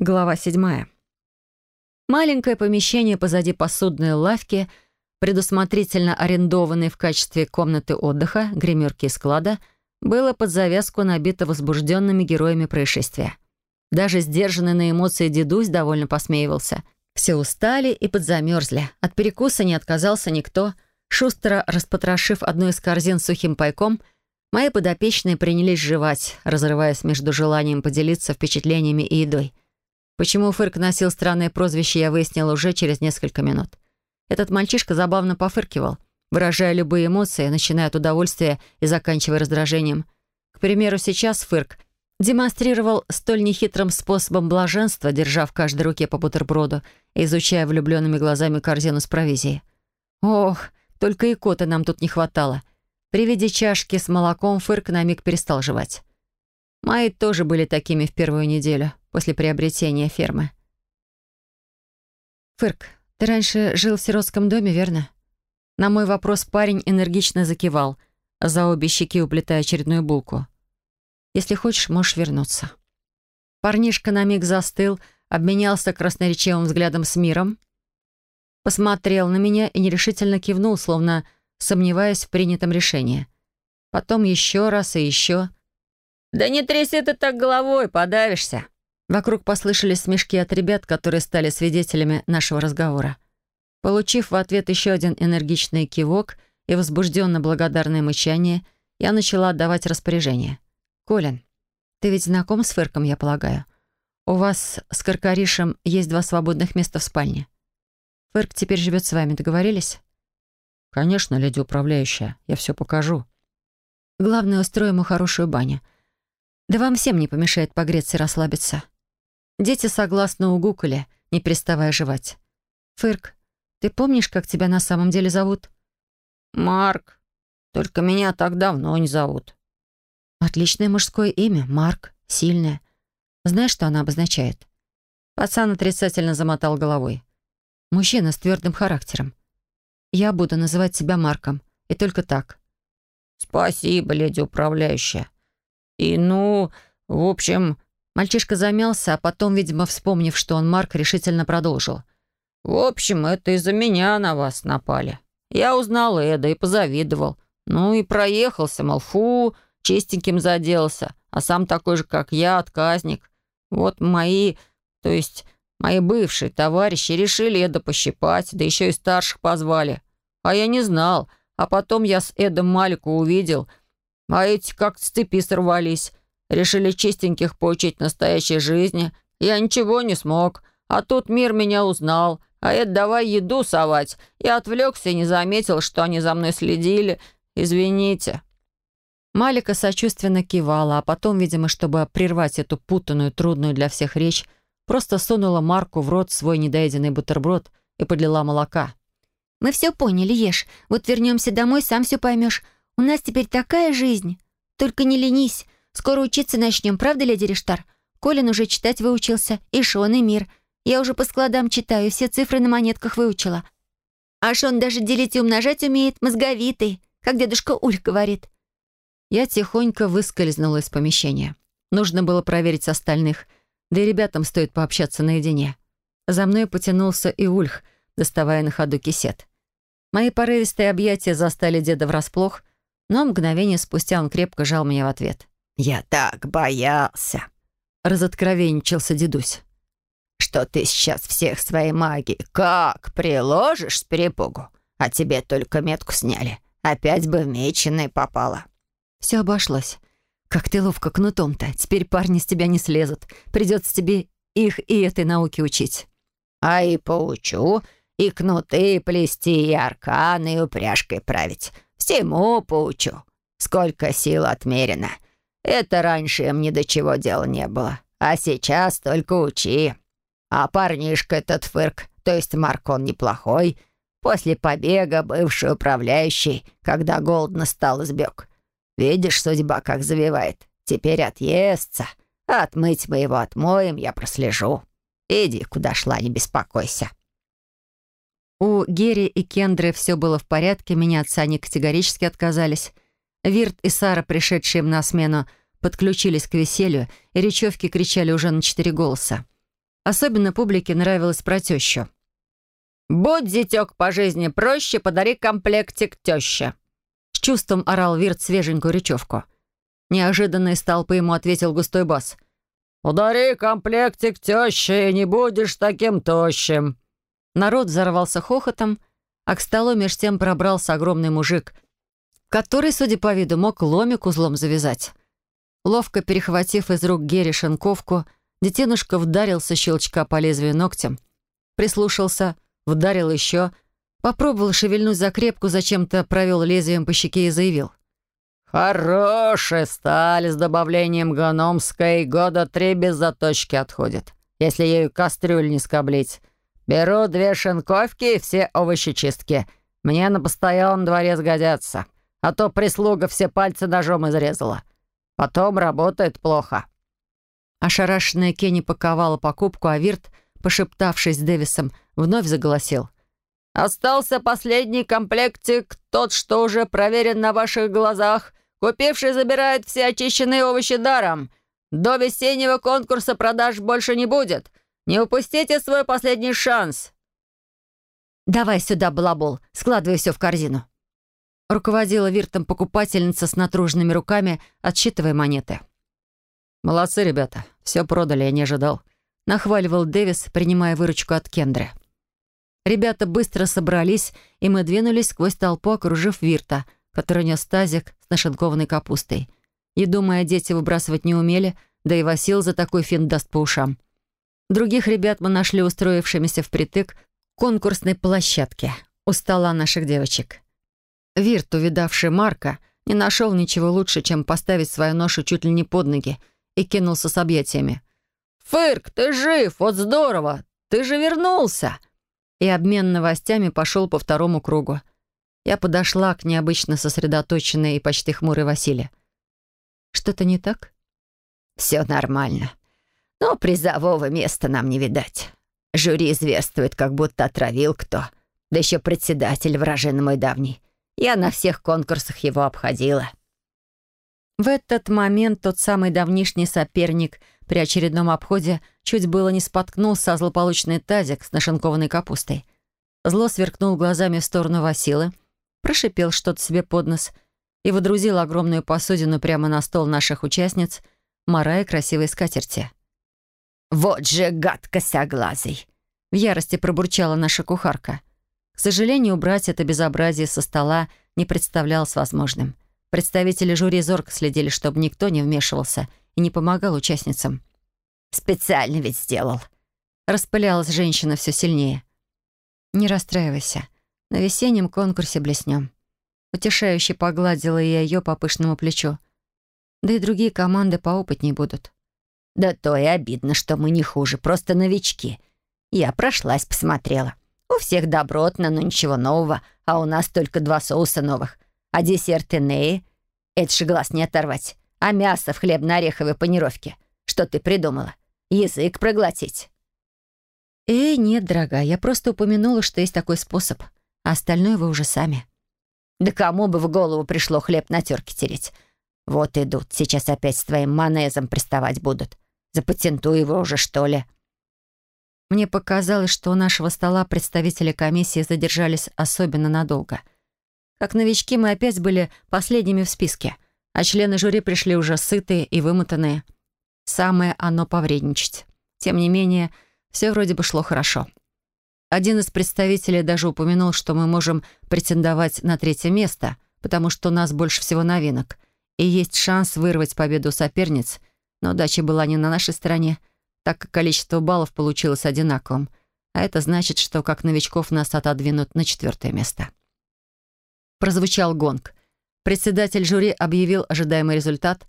Глава седьмая. Маленькое помещение позади посудной лавки, предусмотрительно арендованное в качестве комнаты отдыха, гримерки и склада, было под завязку набито возбужденными героями происшествия. Даже сдержанный на эмоции дедусь довольно посмеивался. Все устали и подзамерзли. От перекуса не отказался никто. Шустро распотрошив одну из корзин сухим пайком, мои подопечные принялись жевать, разрываясь между желанием поделиться впечатлениями и едой — Почему Фырк носил странное прозвище, я выяснила уже через несколько минут. Этот мальчишка забавно пофыркивал, выражая любые эмоции, начиная от удовольствия и заканчивая раздражением. К примеру, сейчас Фырк демонстрировал столь нехитрым способом блаженства, держа в каждой руке по бутерброду и изучая влюбленными глазами корзину с провизией. Ох, только икоты нам тут не хватало. При виде чашки с молоком Фырк на миг перестал жевать. Мои тоже были такими в первую неделю после приобретения фермы. «Фырк, ты раньше жил в сиротском доме, верно?» На мой вопрос парень энергично закивал, за обе щеки уплетая очередную булку. «Если хочешь, можешь вернуться». Парнишка на миг застыл, обменялся красноречивым взглядом с миром, посмотрел на меня и нерешительно кивнул, словно сомневаясь в принятом решении. Потом еще раз и еще. «Да не тряси ты так головой, подавишься!» Вокруг послышались смешки от ребят, которые стали свидетелями нашего разговора. Получив в ответ еще один энергичный кивок и возбужденно благодарное мычание, я начала отдавать распоряжение. «Колин, ты ведь знаком с Фырком, я полагаю? У вас с Каркаришем есть два свободных места в спальне. Фырк теперь живет с вами, договорились?» «Конечно, леди управляющая, я все покажу». «Главное, устрою ему хорошую баню. Да вам всем не помешает погреться и расслабиться». Дети согласно угукали, не переставая жевать. «Фырк, ты помнишь, как тебя на самом деле зовут?» «Марк. Только меня так давно не зовут». «Отличное мужское имя. Марк. Сильное. Знаешь, что оно обозначает?» Пацан отрицательно замотал головой. «Мужчина с твердым характером. Я буду называть тебя Марком. И только так». «Спасибо, леди управляющая. И ну, в общем, Мальчишка замялся, а потом, видимо, вспомнив, что он Марк, решительно продолжил. «В общем, это из-за меня на вас напали. Я узнал Эда и позавидовал. Ну и проехался, мол, фу, чистеньким заделся, а сам такой же, как я, отказник. Вот мои, то есть мои бывшие товарищи решили Эда пощипать, да еще и старших позвали. А я не знал, а потом я с Эдом Малику увидел, а эти как с цепи сорвались». Решили чистеньких поучить настоящей жизни. Я ничего не смог. А тут мир меня узнал. А это давай еду совать. Я отвлекся и не заметил, что они за мной следили. Извините». Малика сочувственно кивала, а потом, видимо, чтобы прервать эту путанную, трудную для всех речь, просто сунула Марку в рот свой недоеденный бутерброд и подлила молока. «Мы все поняли, ешь. Вот вернемся домой, сам все поймешь. У нас теперь такая жизнь. Только не ленись. Скоро учиться начнем, правда, леди Риштар? Колин уже читать выучился, и Шон, и Мир. Я уже по складам читаю, все цифры на монетках выучила. А Шон даже делить и умножать умеет, мозговитый, как дедушка Ульх говорит. Я тихонько выскользнула из помещения. Нужно было проверить остальных, да и ребятам стоит пообщаться наедине. За мной потянулся и Ульх, доставая на ходу кисет. Мои порывистые объятия застали деда врасплох, но мгновение спустя он крепко жал меня в ответ. «Я так боялся», — разоткровенничался дедусь, «что ты сейчас всех своей магией как приложишь с перепугу, а тебе только метку сняли. Опять бы в меченый попала». Все обошлось. Как ты ловко кнутом-то. Теперь парни с тебя не слезут. Придется тебе их и этой науки учить. А и поучу, и кнуты плести, и арканы, и упряжкой править. Всему поучу. Сколько сил отмерено. Это раньше им ни до чего дела не было. А сейчас только учи. А парнишка этот фырк, то есть Марк, неплохой. После побега бывший управляющий, когда голодно стал, избег. Видишь, судьба как завивает. Теперь отъестся. Отмыть мы его отмоем, я прослежу. Иди, куда шла, не беспокойся. У Герри и Кендры все было в порядке, меняться они категорически отказались. Вирт и Сара, пришедшие им на смену, подключились к веселью, и речевки кричали уже на четыре голоса. Особенно публике нравилось про тещу. «Будь, зятек, по жизни проще, подари комплектик теще!» С чувством орал Вирт свеженькую речевку. Неожиданно из толпы ему ответил густой бас. «Удари комплектик тещи, и не будешь таким тощим!» Народ взорвался хохотом, а к столу меж тем пробрался огромный мужик, который, судя по виду, мог ломик узлом завязать. Ловко перехватив из рук Герри шинковку, детинушка вдарился щелчка по лезвию ногтем, прислушался, вдарил еще, попробовал шевельнуть закрепку, зачем-то провел лезвием по щеке и заявил. «Хорошая сталь с добавлением гономской года три без заточки отходит, если ею кастрюль не скоблить. Беру две шинковки и все овощечистки. Мне на постоялом дворе сгодятся, а то прислуга все пальцы ножом изрезала. Потом работает плохо». Ошарашенная Кенни паковала покупку, а Вирт, пошептавшись с Дэвисом, вновь заголосил. «Остался последний комплектик, тот, что уже проверен на ваших глазах. Купивший забирает все очищенные овощи даром. До весеннего конкурса продаж больше не будет. Не упустите свой последний шанс!» «Давай сюда, балабол, складывай все в корзину». Руководила виртом покупательница с натруженными руками, отсчитывая монеты. «Молодцы, ребята, все продали, я не ожидал», — нахваливал Дэвис, принимая выручку от Кендры. Ребята быстро собрались, и мы двинулись сквозь толпу, окружив Вирта, который нес тазик с нашинкованной капустой. И, думая, дети выбрасывать не умели, да и Васил за такой финт даст по ушам. Других ребят мы нашли устроившимися впритык конкурсной площадке у стола наших девочек. Вирт, увидавший Марка, не нашел ничего лучше, чем поставить свою ношу чуть ли не под ноги и кинулся с объятиями. «Фырк, ты жив! Вот здорово! Ты же вернулся!» И обмен новостями пошел по второму кругу. Я подошла к необычно сосредоточенной и почти хмурой Василе. «Что-то не так?» «Все нормально. Но призового места нам не видать. Жюри зверствует, как будто отравил кто. Да еще председатель вражин мой давний. Я на всех конкурсах его обходила». В этот момент тот самый давнишний соперник при очередном обходе чуть было не споткнулся о злополучный тазик с нашинкованной капустой. Зло сверкнул глазами в сторону Василы, прошипел что-то себе под нос и водрузил огромную посудину прямо на стол наших участниц, морая красивой скатерти. «Вот же гад косоглазый!» В ярости пробурчала наша кухарка. К сожалению, убрать это безобразие со стола не представлялось возможным. Представители жюри зорко следили, чтобы никто не вмешивался и не помогал участницам. «Специально ведь сделал!» Распылялась женщина все сильнее. «Не расстраивайся. На весеннем конкурсе блеснем». Утешающе погладила я ее по пышному плечу. Да и другие команды поопытнее будут. Да то и обидно, что мы не хуже, просто новички. Я прошлась, посмотрела. У всех добротно, но ничего нового, а у нас только два соуса новых. А десерты Неи — это же глаз не оторвать. А мясо в хлебно-ореховой панировке. Что ты придумала? Язык проглотить. «Эй, нет, дорогая, я просто упомянула, что есть такой способ. А остальное вы уже сами». «Да кому бы в голову пришло хлеб на терке тереть? Вот идут, сейчас опять с твоим манезом приставать будут. Запатентуй его уже, что ли?» Мне показалось, что у нашего стола представители комиссии задержались особенно надолго. Как новички мы опять были последними в списке, а члены жюри пришли уже сытые и вымотанные. Самое оно повредничать. Тем не менее, все вроде бы шло хорошо. Один из представителей даже упомянул, что мы можем претендовать на третье место, потому что у нас больше всего новинок, и есть шанс вырвать победу соперниц но удача была не на нашей стороне, так как количество баллов получилось одинаковым, а это значит, что как новичков нас отодвинут на четвертое место. Прозвучал гонг. Председатель жюри объявил ожидаемый результат,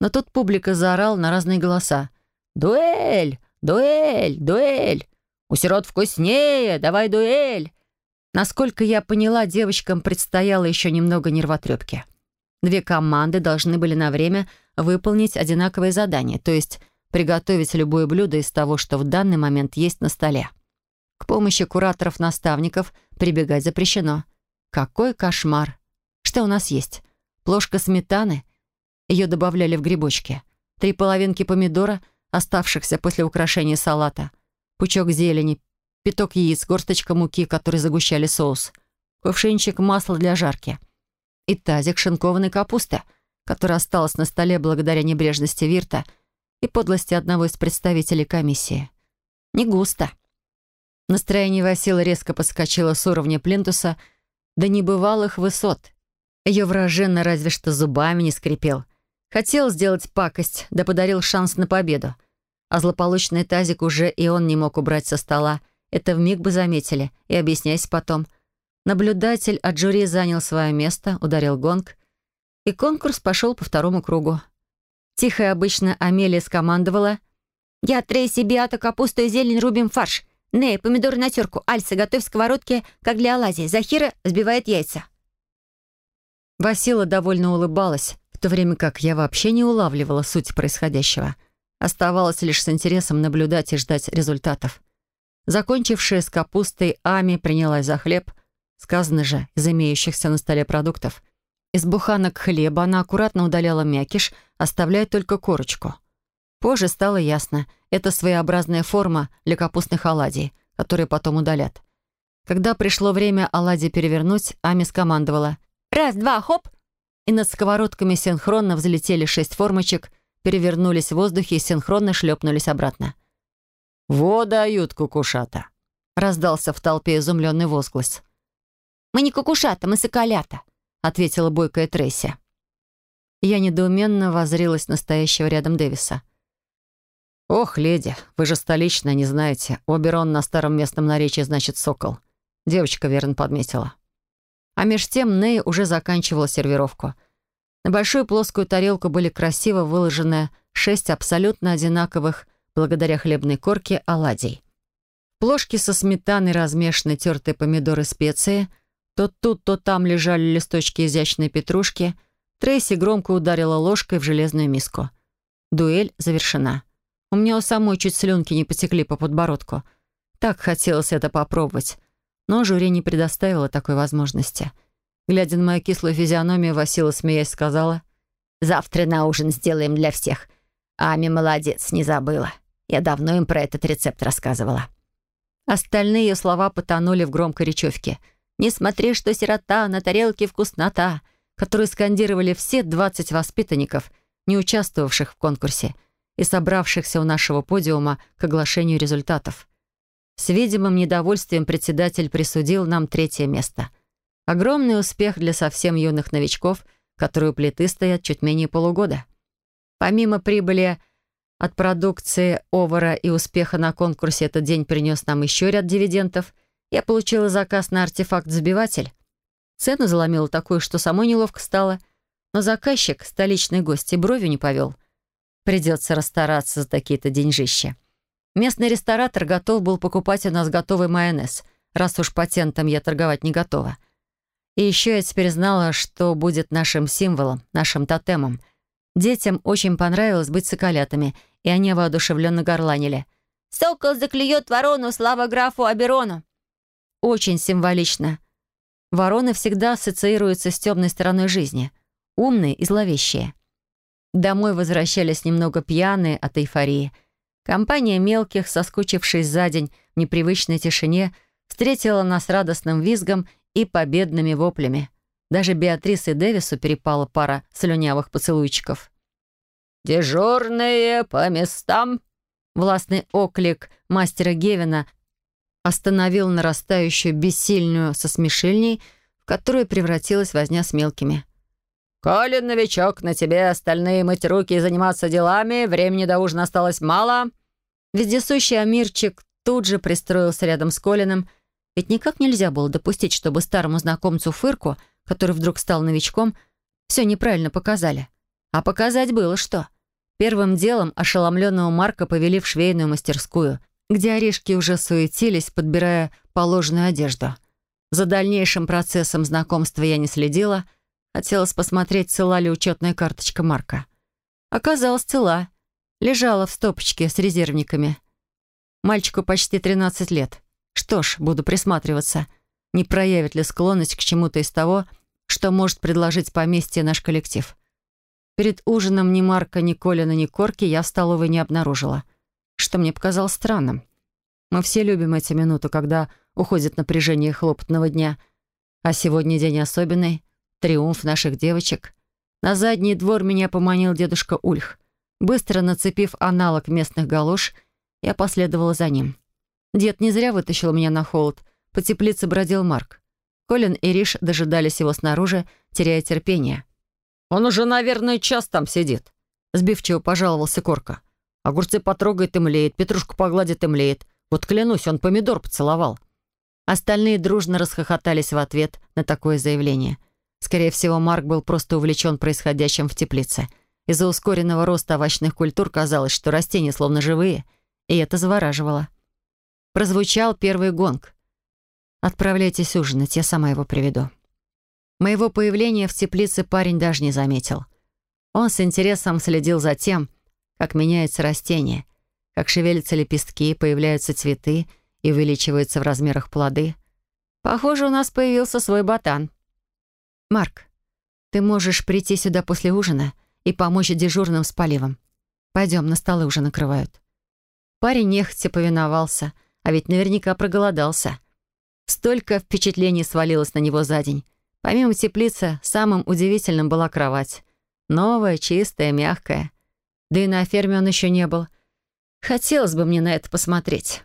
но тут публика заорал на разные голоса. «Дуэль! Дуэль! Дуэль! У сирот вкуснее! Давай дуэль!» Насколько я поняла, девочкам предстояло еще немного нервотрепки. Две команды должны были на время выполнить одинаковое задание, то есть приготовить любое блюдо из того, что в данный момент есть на столе. К помощи кураторов-наставников прибегать запрещено. Какой кошмар! Что у нас есть? Плошка сметаны. Ее добавляли в грибочки. Три половинки помидора, оставшихся после украшения салата. пучок зелени, пяток яиц, горсточка муки, которые загущали соус, кувшинчик масла для жарки и тазик шинкованной капусты, которая осталась на столе благодаря небрежности Вирта и подлости одного из представителей комиссии. Не густо. Настроение Васила резко подскочило с уровня плинтуса до небывалых высот. Ее враженно разве что зубами не скрипел. Хотел сделать пакость, да подарил шанс на победу. А злополучный тазик уже и он не мог убрать со стола — это вмиг бы заметили, и объясняйся потом. Наблюдатель от жюри занял свое место, ударил гонг, и конкурс пошел по второму кругу. Тихо обычно Амелия скомандовала «Я, Трейси, Биата, капусту и зелень рубим фарш. Ней, помидоры на терку. Альса, готовь сковородки, как для Алазии. Захира взбивает яйца». Васила довольно улыбалась, в то время как я вообще не улавливала суть происходящего. Оставалось лишь с интересом наблюдать и ждать результатов. Закончившая с капустой Ами принялась за хлеб. Сказано же, из имеющихся на столе продуктов. Из буханок хлеба она аккуратно удаляла мякиш, оставляя только корочку. Позже стало ясно, это своеобразная форма для капустных оладий, которые потом удалят. Когда пришло время оладьи перевернуть, Ами скомандовала «Раз, два, хоп!» И над сковородками синхронно взлетели шесть формочек, перевернулись в воздухе и синхронно шлепнулись обратно. «Во дают кукушата!» — раздался в толпе изумленный возглас. «Мы не кукушата, мы соколята», — ответила бойкая Трейси. Я недоуменно возрилась настоящего рядом Дэвиса. «Ох, леди, вы же столичная, не знаете. Оберон на старом местном наречии значит «сокол». Девочка верно подметила. А меж тем Ней уже заканчивала сервировку. На большую плоскую тарелку были красиво выложены шесть абсолютно одинаковых благодаря хлебной корке оладий. Плошки со сметаной размешаны тертые помидоры специи. То тут, то там лежали листочки изящной петрушки. Трейси громко ударила ложкой в железную миску. Дуэль завершена. У меня у самой чуть слюнки не потекли по подбородку. Так хотелось это попробовать. Но жюри не предоставило такой возможности. Глядя на мою кислую физиономию, Васила, смеясь, сказала, «Завтра на ужин сделаем для всех. Ами молодец, не забыла». Я давно им про этот рецепт рассказывала. Остальные ее слова потонули в громкой речевке. «Не смотри, что сирота, на тарелке вкуснота», которую скандировали все 20 воспитанников, не участвовавших в конкурсе и собравшихся у нашего подиума к оглашению результатов. С видимым недовольствием председатель присудил нам третье место. Огромный успех для совсем юных новичков, которые у плиты стоят чуть менее полугода. Помимо прибыли от продукции Овара и успеха на конкурсе этот день принес нам еще ряд дивидендов. Я получила заказ на артефакт-забиватель. Цену заломила такую, что самой неловко стало. Но заказчик, столичный гость, и бровью не повел. Придется расстараться за такие-то деньжища. Местный ресторатор готов был покупать у нас готовый майонез, раз уж патентом я торговать не готова. И еще я теперь знала, что будет нашим символом, нашим тотемом. Детям очень понравилось быть соколятами — и они воодушевленно горланили. «Сокол заклюет ворону, слава графу Аберону!» Очень символично. Вороны всегда ассоциируются с темной стороной жизни, умные и зловещие. Домой возвращались немного пьяные от эйфории. Компания мелких, соскучившись за день в непривычной тишине, встретила нас радостным визгом и победными воплями. Даже Беатрис и Дэвису перепала пара слюнявых поцелуйчиков. «Дежурные по местам!» Властный оклик мастера Гевина остановил нарастающую бессильную со смешильней, в которую превратилась возня с мелкими. «Коли, новичок, на тебе остальные мыть руки и заниматься делами, времени до ужина осталось мало». Вездесущий Амирчик тут же пристроился рядом с Колином, ведь никак нельзя было допустить, чтобы старому знакомцу Фырку, который вдруг стал новичком, все неправильно показали. А показать было что. Первым делом ошеломленного Марка повели в швейную мастерскую, где орешки уже суетились, подбирая положенную одежду. За дальнейшим процессом знакомства я не следила. Хотелось посмотреть, цела ли учетная карточка Марка. Оказалась цела. Лежала в стопочке с резервниками. Мальчику почти 13 лет. Что ж, буду присматриваться. Не проявит ли склонность к чему-то из того, что может предложить поместье наш коллектив. Перед ужином ни Марка, ни Колина, ни Корки я в столовой не обнаружила, что мне показалось странным. Мы все любим эти минуты, когда уходит напряжение хлопотного дня. А сегодня день особенный. Триумф наших девочек. На задний двор меня поманил дедушка Ульх. Быстро нацепив аналог местных галош, я последовала за ним. Дед не зря вытащил меня на холод. По теплице бродил Марк. Колин и Риш дожидались его снаружи, теряя терпение. «Он уже, наверное, час там сидит», — сбивчиво пожаловался Корка. «Огурцы потрогает и млеет, петрушку погладит и млеет. Вот клянусь, он помидор поцеловал». Остальные дружно расхохотались в ответ на такое заявление. Скорее всего, Марк был просто увлечен происходящим в теплице — из-за ускоренного роста овощных культур казалось, что растения словно живые, и это завораживало. Прозвучал первый гонг. «Отправляйтесь ужинать, я сама его приведу». Моего появления в теплице парень даже не заметил. Он с интересом следил за тем, как меняются растения, как шевелятся лепестки, появляются цветы и увеличиваются в размерах плоды. Похоже, у нас появился свой ботан. «Марк, ты можешь прийти сюда после ужина и помочь дежурным с поливом. Пойдем, на столы уже накрывают». Парень нехотя повиновался, а ведь наверняка проголодался. Столько впечатлений свалилось на него за день. Помимо теплицы, самым удивительным была кровать. Новая, чистая, мягкая. Да и на ферме он еще не был. Хотелось бы мне на это посмотреть.